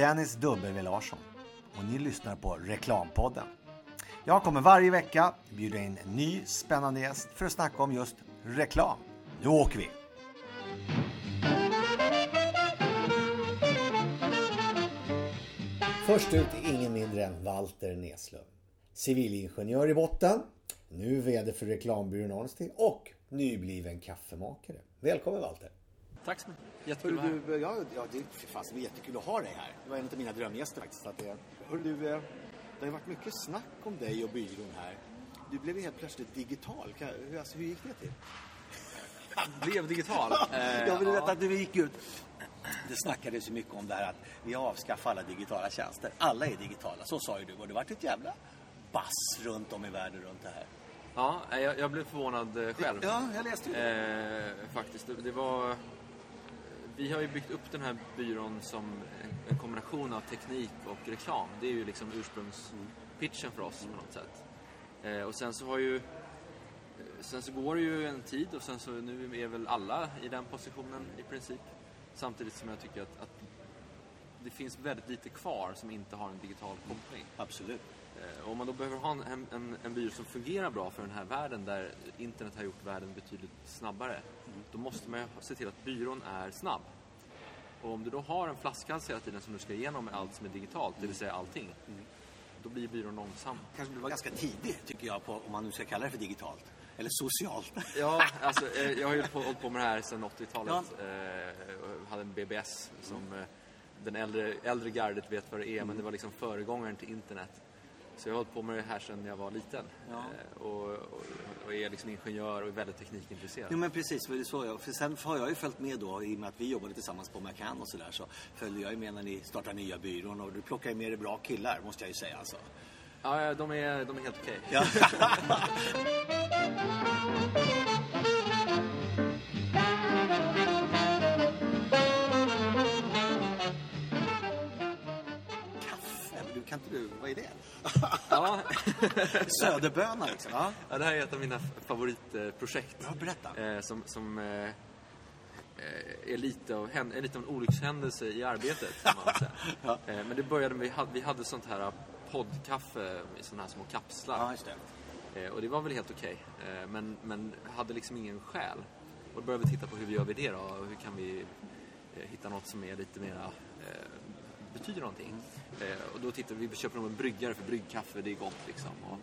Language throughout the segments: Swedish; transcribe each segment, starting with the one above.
Dennis W Larsson och ni lyssnar på Reklampodden. Jag kommer varje vecka bjuda in en ny spännande gäst för att snacka om just reklam. Nu åker vi! Först ut är ingen mindre än Walter Neslund. Civilingenjör i botten, nu VD för reklambyrån Honesty och nybliven kaffemakare. Välkommen Walter! Tack så mycket. Jättekul att vara här. du, ja, ja, det, fan, det är jättekul att ha dig här. Det var en av mina drömgäster faktiskt. Att det, hörru du, eh, det har ju varit mycket snack om dig och byrån här. Du blev ju helt plötsligt digital. Hur, alltså, hur gick det till? Blev digital. Eh, Jag vill ja. veta att du gick ut. Det snackades ju mycket om det här att vi avskaffar alla digitala tjänster. Alla är digitala, så sa ju du. Och det vart ett jävla bass runt om i världen runt det här. Ja, jag, jag blev förvånad eh, själv. Ja, jag läste ju det. Eh, faktiskt. Det, det var... Vi har ju byggt upp den här byrån som en, kombination av teknik och reklam. Det är ju liksom ursprungspitchen för oss på något sätt. Eh, och sen så har ju... eh, Sen så går det ju en tid och sen så nu är väl alla i den positionen i princip. Samtidigt som jag tycker att, att det finns väldigt lite kvar som inte har en digital koppling. Absolut. Eh, Om man då behöver ha en, en, en byrå som fungerar bra för den här världen där internet har gjort världen betydligt snabbare. Då måste man se till att byrån är snabb. Och om du då har en flaskhals hela tiden som du ska igenom med allt som är digitalt, det vill säga allting. Då blir byrån långsam. Kanske du var ganska tidig, tycker jag, på, om man nu ska kalla det för digitalt. Eller socialt. Ja, alltså, eh, jag har ju på, hållit på med det här sedan 80-talet. Eh, och hade en BBS som eh, den äldre, äldre gardet vet vad det är, men det var liksom föregångaren till internet. Så jag har hållit på med det här sedan jag var liten. Ja. Eh, och, och, och är liksom ingenjör och är väldigt teknikintresserad. Jo men precis, det så jag, för sen har jag ju följt med då i och med att vi jobbade tillsammans på McCann och sådär så följde jag ju med när ni startade nya byrån och du plockar ju med er bra killar måste jag ju säga alltså. Ja, de är, de är helt okej. Ja. kan inte du, vad är det? Ja. Söderböna liksom. Ja. ja, det här är ett av mina favoritprojekt. Ja, berätta. Eh, som som eh, eh, är, lite av, är lite av en olyckshändelse i arbetet. Kan man säga. Ja. eh, men det började med, vi hade, vi hade sånt här poddkaffe i såna här små kapslar. Ja, just det. Och det var väl helt okej. Eh, men, men hade liksom ingen själ. Och då började vi titta på hur vi gör vi det då? Hur kan vi hitta något som är lite mera betyder någonting. Eh, och då tittade vi, vi köper nog en bryggare för bryggkaffe, det är gott liksom. Och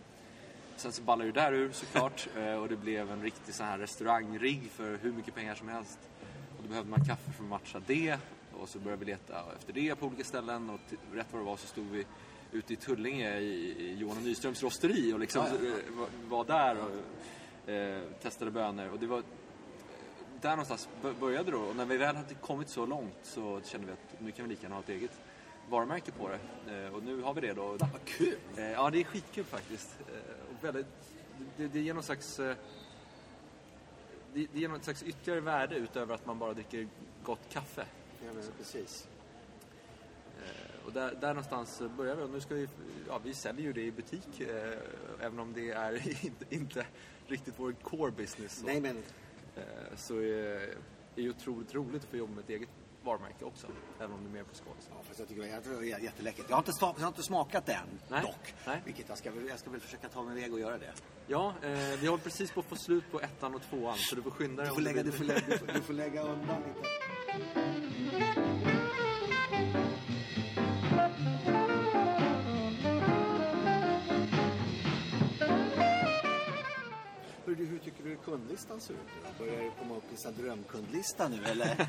sen så ballade det där ur såklart eh, och det blev en riktig sån här restaurangrigg för hur mycket pengar som helst. Och då behövde man kaffe för att matcha det och så började vi leta efter det på olika ställen och rätt vad det var så stod vi ute i Tullinge i, i Johan Nyströms rosteri och liksom Ja, ja. eh, var, där och eh, testade bönor och det var där någonstans började då och när vi väl hade kommit så långt så kände vi att nu kan vi lika gärna ha ett eget varumärke på det. Eh, och nu har vi det då. Vad kul! Eh, ja, det är skitkul faktiskt. Eh, och väldigt, det, det ger någon slags... Det, det ger något slags ytterligare värde utöver att man bara dricker gott kaffe. Ja, men precis. Och där, där någonstans börjar vi och nu ska vi... Ja, vi säljer ju det i butik eh, även om det är inte, inte riktigt vår core business. Så, Nej, men eh, så är är ju otroligt roligt att få jobba med ett eget varumärke också. Även om det är mer på skådis. Ja, fast jag tycker det är jätte- jätteläckert. Jag har inte, jag har inte smakat det än, Nej. dock. Nej. Vilket jag ska, jag ska väl försöka ta mig iväg och göra det. Ja, eh, vi håller precis på att få slut på ettan och tvåan så du får skynda dig Du om får lägga, du vill. får lägga, du får, du får lägga undan lite. Du- hur tycker du kundlistan ser ut nu? Börjar det komma upp i en drömkundlista nu eller?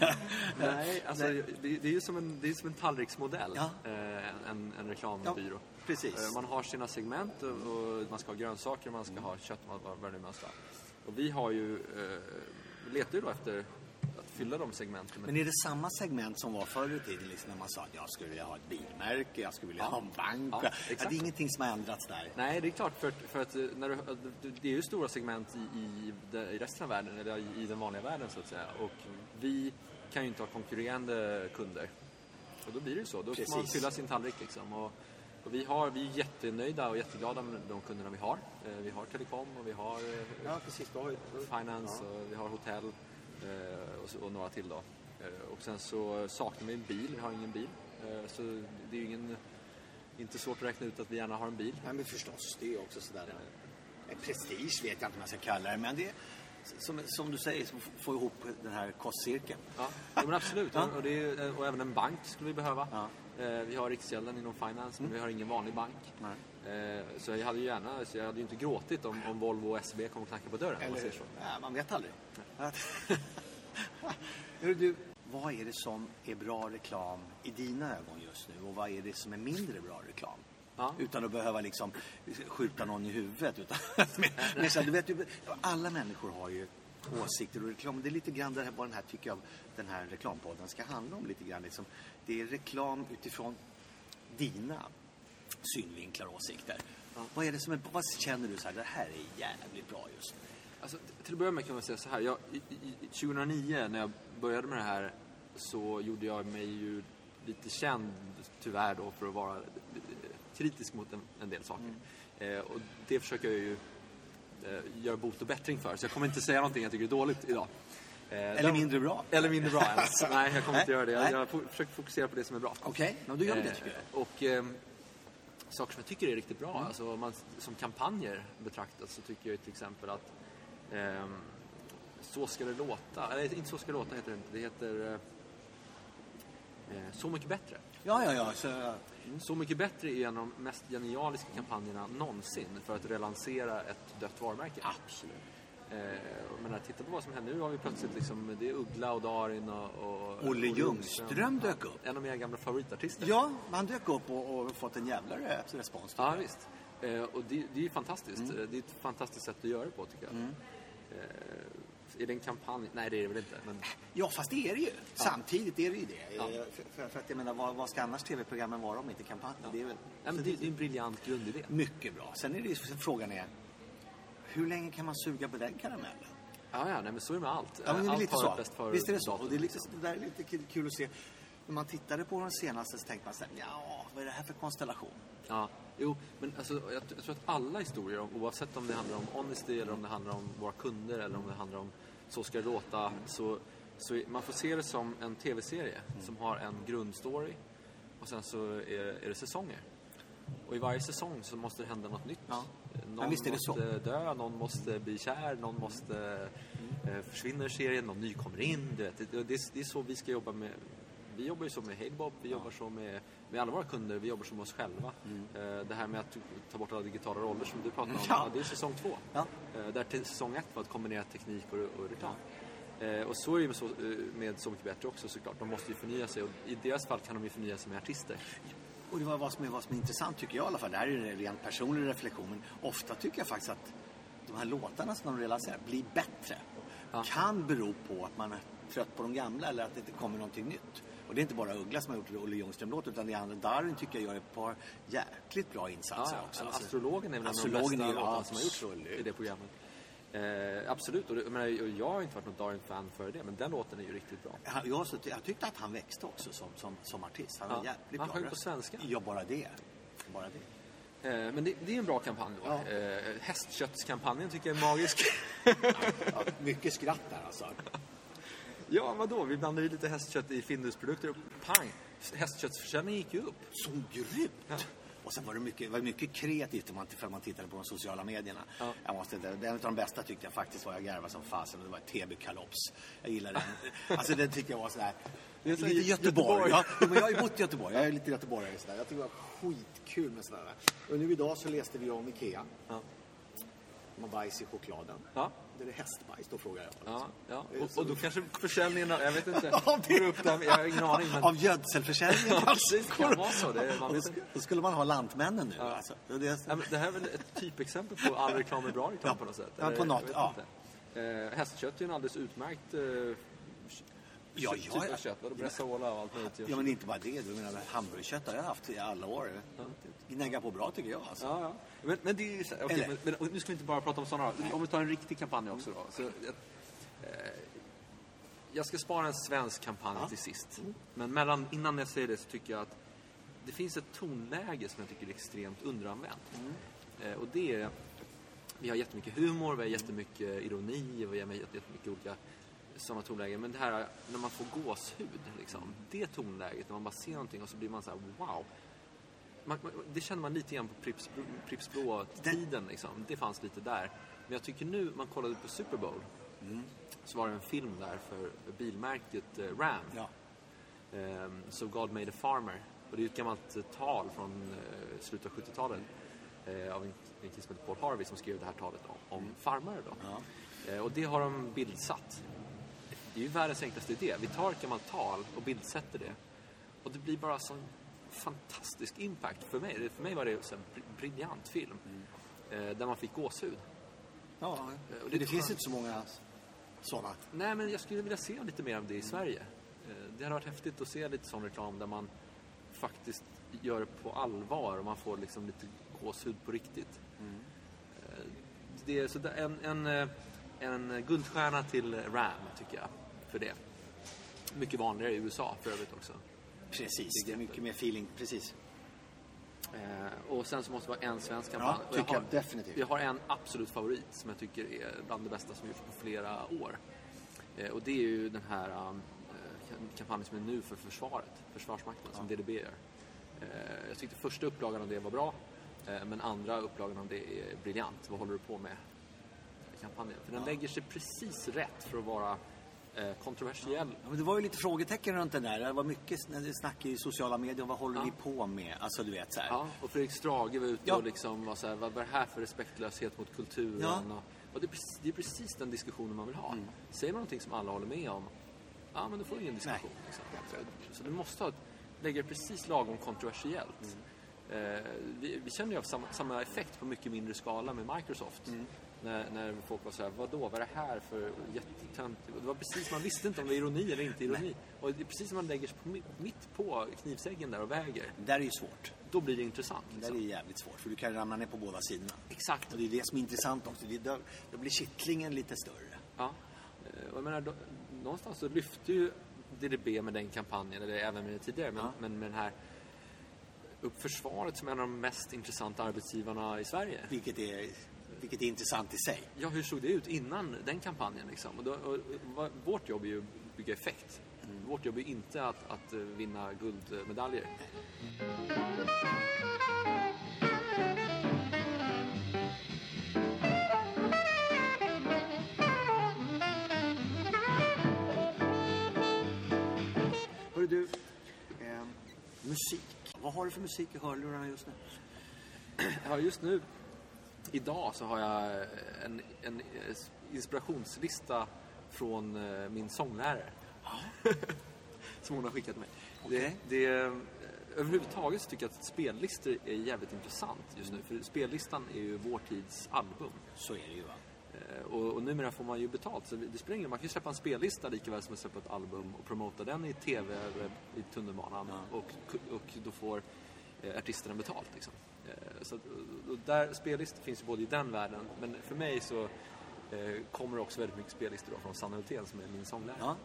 Nej, alltså Nej. Det, det är ju som en, det är som en tallriksmodell, Ja. eh, en, en reklambyrå. precis. Eh, Man har sina segment och, man ska ha grönsaker, man ska ha kött, vad, det nu man ska ha. Och vi har ju, eh, letar ju då efter fylla de segmenten. Men är det samma segment som var förr i tiden liksom, när man sa att jag skulle vilja ha ett bilmärke, jag skulle vilja Ja. ha en bank? Ja, exakt. det är ingenting som har ändrats där. Nej, det är klart. För, för att eh, när du, det är ju stora segment i, i, resten av världen, eller i, i den vanliga världen så att säga. Och vi kan ju inte ha konkurrerande kunder. Och då blir det ju så. Då får man Precis. fylla sin tallrik liksom. Och, och vi, har, vi är jättenöjda och jätteglada med de kunderna vi har. Eh, Vi har telekom och vi har eh, Ja, precis. Finance och vi har hotell eh, och, så, och några till då. Eh, och sen så saknar vi en bil, vi har ingen bil. Eh, så det är ju ingen, inte svårt att räkna ut att vi gärna har en bil. Nej, men förstås. Det är ju också sådär... Eh, prestige vet jag inte om man ska kalla det, men det är som, som du säger, får ihop den här kostcirkeln. Ja, men absolut. Ja. Och, är, och även en bank skulle vi behöva. Ja. Eh, vi har Riksgälden inom finance, men vi har ingen vanlig bank. Nej. Eh, så jag hade ju gärna, så jag hade ju inte gråtit om, om Volvo och SEB kom och knackade på dörren. om man Eller, säger så. nej, man vet aldrig. Du, vad är det som är bra reklam i dina ögon just nu och vad är det som är mindre bra reklam? Ja. Utan att behöva liksom skjuta någon i huvudet. Utan, men, men så, du vet, alla människor har ju åsikter och reklam. Det är lite grann det här, vad den här, tycker jag, den här reklampodden ska handla om. lite grann. Liksom, det är reklam utifrån dina synvinklar och åsikter. Vad är det som är, vad känner du så här, det här är jävligt bra just nu? Alltså, till att börja med kan man säga så här. Jag, i, i, 2009 när jag började med det här så gjorde jag mig ju lite känd, tyvärr då, för att vara eh, kritisk mot en, en del saker. Eh, och det försöker jag ju eh, göra bot och bättring för. Så jag kommer inte säga någonting jag tycker är dåligt idag. Eh, Eller mindre bra? Eller mindre bra. än. Nej, jag kommer inte göra det. Jag, jag försöker fokusera på det som är bra. Okej, okay. då gör vi det tycker jag. Eh, Och ehm, saker som jag tycker är riktigt bra, alltså om man som kampanjer betraktat så tycker jag till exempel att ehm, Så ska det låta, eller inte Så ska det låta heter det inte, det heter eh, Så mycket bättre. Ja, ja, ja. Så, Så mycket bättre är en av de mest genialiska kampanjerna någonsin för att relansera ett dött varumärke. absolut. Eh, men titta på vad som händer nu har vi plötsligt liksom, det är Uggla och Darin och... och Olle Ljungström dök upp. En av mina gamla favoritartister. Ja, han dök upp och, och fått en jävla respons. Ja, visst. Eh, och det, det är ju fantastiskt. Eh, Det är ett fantastiskt sätt att göra det på, tycker jag. Eh, är det en kampanj? Nej, det är det väl inte. Men, Ja, fast det är det ju. Samtidigt är det ju det. Ja. Eh, För, för, för att jag menar, vad, vad ska annars tv-programmen vara om inte kampanj? Det är väl... nej, det, det är en briljant grundidé. Mycket bra. Sen är det ju, frågan är, hur länge kan man suga på den karamellen? Ja, ja, nej, men så är det med allt. Ja, men det är allt lite så. bäst före Visst är det så? Och det, är lite, liksom. det där är lite kul- att se. När man tittade på de senaste så tänkte man så här, ja, vad är det här för konstellation? Ja, jo, men alltså, jag, jag tror att alla historier, oavsett om det handlar om honesty eller om det handlar om våra kunder eller om det handlar om så ska det låta, så, så är- man får se det som en tv-serie som har en grundstory och sen så är, är det säsonger. Och i varje säsong så måste det hända något nytt. Ja. Någon Ja, visst är det så. måste dö, någon måste bli kär, någon måste eh, försvinna ur serien, någon ny kommer in. Du vet. Det, det, är- det är så vi ska jobba med vi jobbar ju så med Halebob, vi jobbar så med, med alla våra kunder, vi jobbar så med oss själva. Eh, det här med att ta bort alla digitala roller som du pratar om, Mm. Ja. ja. det är säsong två. Ja. Eh, där till säsong ett var att kombinera teknik och, och reklam. Eh, och så är det med så, med Så mycket bättre också såklart. De måste ju förnya sig och i deras fall kan de ju förnya sig med artister. Och det var vad som, är, vad som är intressant tycker jag i alla fall, det här är ju en rent personlig reflektion, men ofta tycker jag faktiskt att de här låtarna som de realiserar blir bättre. Ja. Kan bero på att man är trött på de gamla eller att det inte kommer någonting nytt. Och det är inte bara Uggla som har gjort Olle Ljungström-låt utan det är andra. Darin tycker jag gör ett par jäkligt bra insatser Ja, också. Astrologen är väl en av de bästa låtarna som har gjorts i det programmet. Eh, absolut, och det, jag, menar, jag har inte varit något Darin-fan före det, men den låten är ju riktigt bra. Han- Jag, så, jag tyckte att han växte också som, som, som artist. Han var Ja. jävligt Han bra sjöng på svenska. Ja, bara det. Bara det. Eh, men det, det är en bra kampanj då. Ja. Eh, hästköttskampanjen tycker jag är magisk. Ja, mycket skratt där alltså. ja, vadå? Vi blandade i lite hästkött i Findusprodukter och pang! Hästköttsförsäljningen gick ju upp. Så grymt! Och sen var det mycket, var det mycket kreativt om man, för man tittade på de sociala medierna. Ja. Jag måste, inte- en av de bästa tyckte jag faktiskt var, jag garvade som fasen, och det var TB-kalops. Jag gillar den. Alltså den tyckte jag var sådär, Det är så lite Göteborg. Göteborg. Ja, men jag har ju bott i Göteborg, jag är lite göteborgare sådär. Jag tycker det var skitkul med sådär. Och nu idag så läste vi om Ikea. Ja. Har bajs i chokladen. Ja. Det är hästbajs då frågar jag. Ja, ja. Är Och, och då kanske försäljningen, jag vet inte, Ja, går upp där, jag har ingen aning. Men... Av gödselförsäljning Ja, precis, det kan vara så. Det, man vet då, skulle man ha Lantmännen nu. Ja. Alltså. Det, det, Ja, det här är väl ett typexempel på all reklam är bra reklam Ja, på något sätt? ja, eller? på något, ja. inte. Eh, hästkött är en alldeles utmärkt eh, Ja, typ ja, ja. av kött. Bresaola och allt möjligt. Ja, men inte bara det. Jag menar, hamburgerkött har jag haft i alla år. Gnäggar på bra tycker jag. Alltså. Ja, ja. Men, men det är ju så, här- Eller- men, men, nu ska vi inte bara prata om sådana. Om vi tar en riktig kampanj också då. Så, eh, jag ska spara en svensk kampanj Ja. till sist. Men mellan, innan jag säger det så tycker jag att det finns ett tonläge som jag tycker är extremt underanvänt. Eh, och det är, vi har jättemycket humor, vi har jättemycket ironi, vi har jättemycket olika sådana tonlägen. Men det här när man får gåshud, liksom. Det tonläget, när man bara ser någonting och så blir man så här: wow. Man, man, det känner man lite grann på Pripps, Pripps Blå-tiden. Liksom. Det fanns lite där. Men jag tycker nu, man kollade på Super Bowl, så var det en film där för bilmärket eh, Ram. Ja. Ehm, So God Made a Farmer. Och det är ett gammalt eh, tal från eh, slutet av 70-talet eh, av en, en kille som heter Paul Harvey som skrev det här talet om, om farmare. Då. Ja. Och det har de bildsatt. Det är ju världens enklaste idé. Vi tar ett gammalt tal och bildsätter det. Och det blir bara sån fantastisk impact för mig. För mig var det en briljant film. Eh, där man fick gåshud. Ja, och och det det, finns inte så många sådana. Nej, men jag skulle vilja se lite mer av det i Sverige. Eh, Det hade varit häftigt att se lite sån reklam där man faktiskt gör det på allvar och man får liksom lite gåshud på riktigt. Eh, Det är så en, en, eh, en guldstjärna till Ram, tycker jag, för det. Mycket vanligare i USA för övrigt också. Precis, det är mycket mer feeling. Precis. Eh, och sen så måste det vara en svensk kampanj. Ja, Och jag tycker har, jag definitivt. Jag har en absolut favorit som jag tycker är bland det bästa som gjorts på flera år. Eh, och det är ju den här um, eh, kampanjen som är nu för försvaret, Försvarsmakten, som DDB gör. Eh, jag tyckte första upplagan av det var bra, eh, men andra upplagan av det är briljant. Vad håller du på med? Kampanjen. För den lägger sig precis rätt för att vara kontroversiell. Ja, men det var ju lite frågetecken runt den där. Det var mycket sn- snack i sociala medier vad håller Ja. ni på med? Alltså du vet så här. Ja, och Fredrik Strage var ute Ja. och liksom var så här, vad är det här för respektlöshet mot kulturen? Ja. Och, och det, är precis, det är precis den diskussionen man vill ha. Mm. Säger man någonting som alla håller med om, ja men då får du ingen diskussion. Liksom. Så, så du måste ha lägga det precis lagom kontroversiellt. Mm. Eh, vi, vi känner ju av samma, samma effekt på mycket mindre skala med Microsoft. Mm. När, när folk var så här, vadå, vad är det här för jättetöntigt? Det var precis, man visste inte om det var ironi eller inte ironi. Och det är precis när man lägger sig på, mi- mitt på knivsäggen där och väger, Det där är ju svårt. då blir det intressant. Det Liksom. där är jävligt svårt för du kan ramla ner på båda sidorna. Exakt. Och det är det som är intressant också. Det, då, då blir kittlingen lite större. Ja. Eh, Och jag menar, då, någonstans så lyfte ju DDB med den kampanjen, eller även med det tidigare, men, Ja. men med den här upp försvaret som en av de mest intressanta arbetsgivarna i Sverige. Vilket är, vilket är intressant i sig. Ja, hur såg det ut innan den kampanjen? Liksom? Och då, och, vad- vårt jobb är ju att bygga effekt. Vårt jobb är inte att, att eh, vinna guldmedaljer. Hörru du, eh, musik. Vad har du för musik i hörlurarna just nu? Ja, just nu, idag, så har jag en, en eh, inspirationslista från eh, min sånglärare. Som hon har skickat mig. Okej. Det, det, eh, överhuvudtaget så tycker jag att spellistor är jävligt intressant just nu. För spellistan är ju vår tids album. Så är det ju va. Eh, Och, och numera får man ju betalt. Så det spelar ingen. Man kan ju släppa en spellista lika väl som att släppa ett album och promota den i tv eller i tunnelbanan. Ja. Och, och då får eh, artisterna betalt. Liksom. Eh, så där, spellistor finns ju både i den världen, men för mig så kommer det också väldigt mycket spellistor från Sanna Hultén som är min sånglärare. Ja.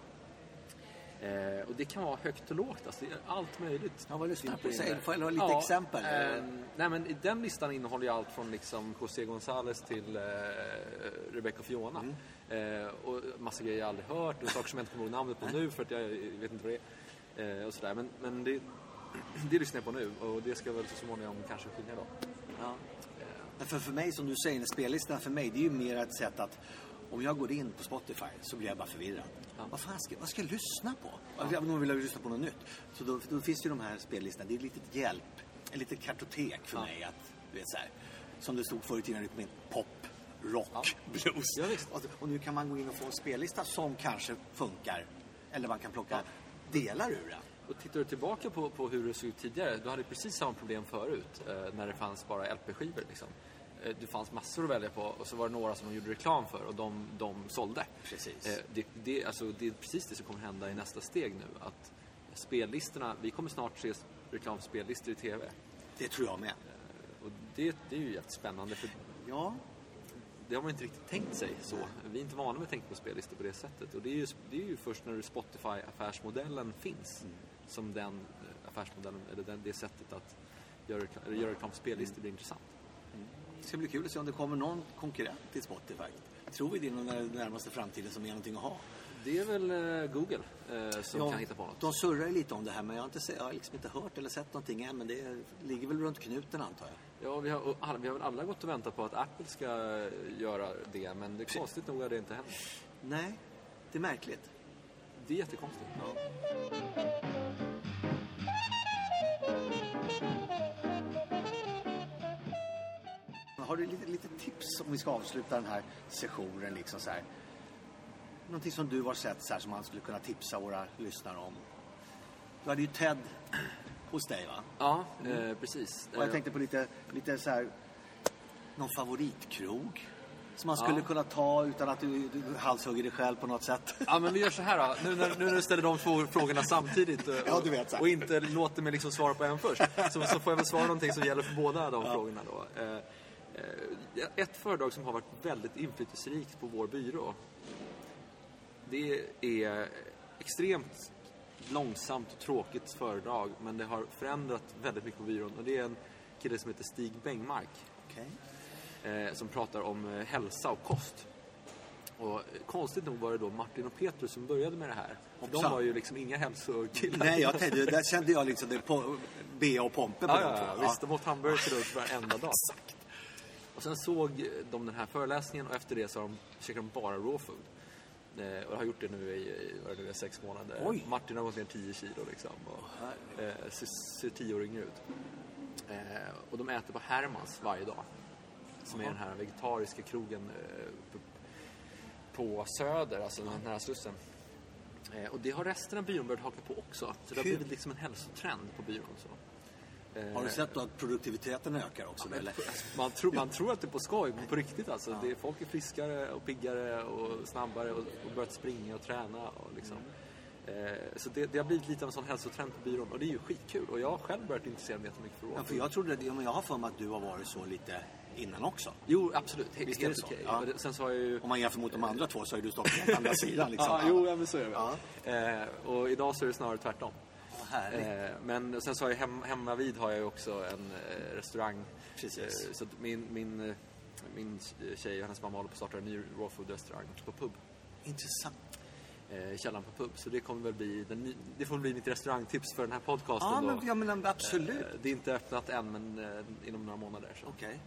Eh, och det kan vara högt och lågt, alltså, allt möjligt. Ja, vad lyssnar på? Säg, får jag ha lite Ja, exempel? Eh, nej, men i den listan innehåller ju allt från liksom José González till eh, Rebecca Fiona. Mm. Eh, och massa grejer jag aldrig hört och saker som jag inte kommer ihåg namnet på nu för att jag vet inte vad det är. Eh, och sådär. Men, men det, det lyssnar jag på nu och det ska väl så småningom kanske skilja då. Ja. Men för, för mig, som du säger, spellistan för mig, det är ju mer ett sätt att om jag går in på Spotify så blir jag bara förvirrad. Ja. Vad fan ska, vad ska jag lyssna på? Ja. Jag vill jag lyssna på något nytt. Så då, då finns ju de här spellistorna. Det är ett litet hjälp, ett litet kartotek för Ja. mig att, du vet så här, som det stod förut innan det kom in, pop, rock, blues. Och, och nu kan man gå in och få en spellista som kanske funkar. Eller man kan plocka delar ur den. Och tittar du tillbaka på, på hur det såg ut tidigare, du hade precis samma problem förut eh, när det fanns bara LP-skivor. Liksom. Eh, det fanns massor att välja på och så var det några som de gjorde reklam för och de, de sålde. Precis. Eh, det, det, alltså, det är precis det som kommer hända i nästa steg nu. Att spellistorna, vi kommer snart se reklam för spellistor i TV. Det tror jag med. Eh, och det, det är ju jättespännande för Ja, det har man inte riktigt tänkt sig så. Vi är inte vana med att tänka på spellistor på det sättet. Och det är ju, det är ju först när Spotify-affärsmodellen finns som den affärsmodellen, eller den, det sättet att göra, göra reklam för spellistor blir intressant. Det ska bli kul att se om det kommer någon konkurrent till Spotify. Tror vi det inom den närmaste framtiden som är någonting att ha? Det är väl eh, Google eh, som kan hitta på något. De surrar lite om det här men jag har, inte, jag har liksom inte hört eller sett någonting än. Men det ligger väl runt knuten antar jag. Ja, vi har, alla, vi har väl alla gått och väntat på att Apple ska göra det, men det är konstigt nog att det inte händer. Nej, det är märkligt. Det är jättekonstigt. Har du lite, lite tips om vi ska avsluta den här sessionen? Liksom så här? Någonting som du har sett så här, som man skulle kunna tipsa våra lyssnare om? Du hade ju TED hos dig va? Ja, eh, precis. Och jag Eh, tänkte på lite, lite så här, någon favoritkrog som man skulle Ja. kunna ta utan att du, du halshugger dig själv på något sätt. Ja, men vi gör så här då. Nu när, nu när du ställer de två frågorna samtidigt och, Ja, du vet, så och inte låter mig liksom svara på en först, så, så får jag väl svara någonting som gäller för båda de frågorna då. Eh, eh, ett föredrag som har varit väldigt inflytelserikt på vår byrå, det är extremt långsamt och tråkigt föredrag, men det har förändrat väldigt mycket på byrån. Och det är en kille som heter Stig Bengmark Okej. eh, som pratar om eh, hälsa och kost. Och eh, konstigt nog var det då Martin och Petrus som började med det här. För de var ju liksom inga hälsokillar. Nej, jag tänkte, där kände jag liksom det på, Bea och Pompe på Ja, de två. ja, visst. De åt hamburgare till lunch varenda dag. Och sen såg de den här föreläsningen och efter det så har de, käkar de bara raw food. Eh, och har gjort det nu i, vad är det nu är, sex månader. Oj. Martin har gått ner 10 kilo liksom. Och, eh, ser, ser tio år yngre ut. Eh, och de äter på Hermans varje dag. Som är den här vegetariska krogen eh, på, på Söder, alltså den nära Slussen. Eh, och det har resten av byrån börjat haka på också. Så det har blivit liksom en hälsotrend på byrån. Så. Eh, Har du sett då att produktiviteten ökar också? men, eller? alltså, man, tror, man tror att det är på skoj, men på riktigt alltså. Det är, folk är friskare och piggare och snabbare och, och börjat springa och träna. Och liksom. eh, så det, det har blivit lite av en sån hälsotrend på byrån och det är ju skitkul. Och jag har själv börjat intressera mig jättemycket för Ja, råd. för jag trodde, ja, men jag har för mig att du har varit så lite innan också. Jo, absolut. He, Visst är det helt okej. Ja. Sen så har jag ju... Om man jämför mot de andra två så har ju du stått på andra sidan. Liksom. Ja, jo, ja, men så är det. Ja. Eh, och idag så är det snarare tvärtom. Eh, men sen så har jag hem, hemma vid har jag ju också en eh, restaurang. Precis. Eh, så min, min, eh, min tjej och hennes mamma håller på att starta en ny raw food restaurang på pub. Intressant. Eh, i källaren på pub. Så det kommer väl bli, den, det får bli mitt restaurangtips för den här podcasten Ja, då. men, ja, men absolut. Eh, det är inte öppnat än men eh, inom några månader. Okej.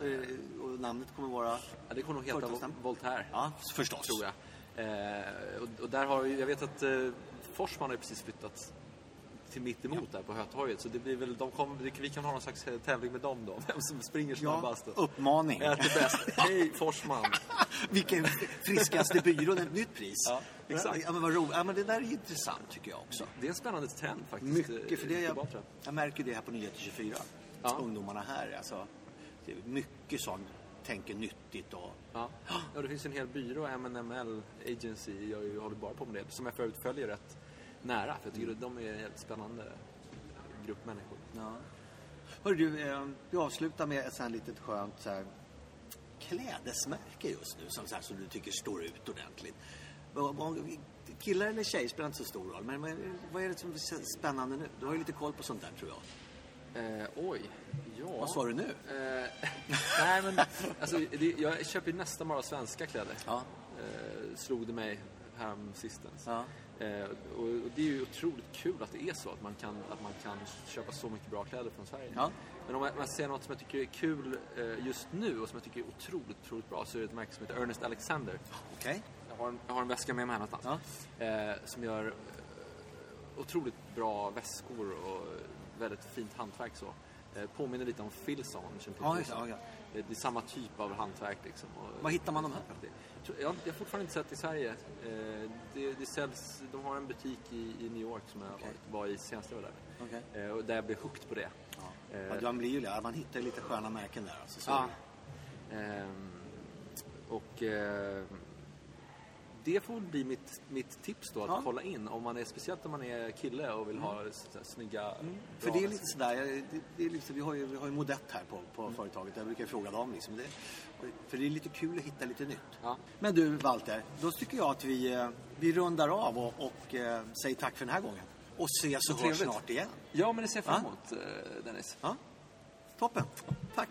Eh, Och namnet kommer vara? Ja, det kommer nog heta? Vol- Voltaire. Ja, förstås. tror jag. Eh, och, och där har jag vet att eh, Forsman har precis flyttat till mitt emot där på Hötorget. Så det blir väl, de kom, vi kan ha någon slags eh, tävling med dem då. Vem som springer Ja, snabbast. och uppmaning. Äter bäst. Hej Forsman! Vilken friskaste byrån, ett nytt pris. Ja, exakt. Ja, men vad roligt. Ja, men det där är intressant tycker jag också. Det är en spännande trend faktiskt. Mycket, för det eh, jag, jag. märker det här på Nyheter 24. Ja. Ungdomarna här, alltså. Det är mycket sånt, tänker nyttigt och... Ja. ja, det finns en hel byrå, MNML Agency, jag håller bara på med det. Som jag förut följer rätt nära. För jag tycker att de är en jävligt spännande grupp människor. Ja. Hörru du, eh, vi avslutar med ett sånt litet skönt så här, klädesmärke just nu som, så här, som du tycker står ut ordentligt. Killar eller tjejer spelar inte så stor roll, men, men vad är det som är spännande nu? Du har ju lite koll på sånt där tror jag. Eh, oj, ja. Vad sa du nu? Eh, nej men, alltså, det, jag köper ju nästan bara svenska kläder. Ja. Eh, slog det mig härom sistens. Ja. Eh, och, och det är ju otroligt kul att det är så, att man kan, att man kan köpa så mycket bra kläder från Sverige. Ja. Men om jag, om jag säger något som jag tycker är kul eh, just nu och som jag tycker är otroligt, otroligt bra så är det ett märke som heter Ernest Alexander. Okej. Jag har en, jag har en väska med mig här någonstans. Eh, som gör eh, otroligt bra väskor och väldigt fint hantverk så. Eh, påminner lite om Filson. Ja. Ja, ja. Det är samma typ av hantverk liksom. Var hittar man de här? Jag, har- jag har fortfarande inte sett det i Sverige. Eh, det, det säljs, de har en butik i, i New York som jag Okej. var i senast jag var där. Okej. Eh, och där jag blev hooked på det. Ja. Eh, Ja, man blir ju det. Man hittar lite sköna märken där. Alltså, så Ja. Ehm, och ehm, det får bli mitt, mitt tips då, att ja. kolla in. Om man är, speciellt om man är kille och vill mm. ha snygga... Mm. För det är lite sådär, det, det är liksom, vi har ju, ju modett här på, på mm. företaget. Jag brukar fråga dem liksom. Det, för det är lite kul att hitta lite nytt. Ja. Men du, Walter, då tycker jag att vi, eh, vi rundar av och, och eh, säger tack för den här gången. Och ses och hörs snart igen. Ja, men det ser jag fram emot, ja. Dennis. Ja. Toppen. Tack.